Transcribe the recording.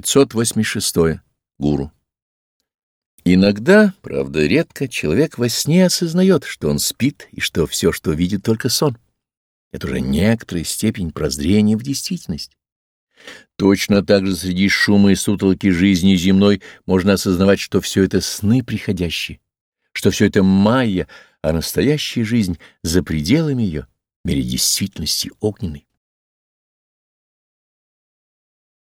586. Гуру. Иногда, правда редко, человек во сне осознает, что он спит и что все, что видит, только сон. Это уже некоторая степень прозрения в действительность. Точно так же среди шума и сутолки жизни земной можно осознавать, что все это сны приходящие, что все это майя, а настоящая жизнь за пределами ее, в мире действительности огненной.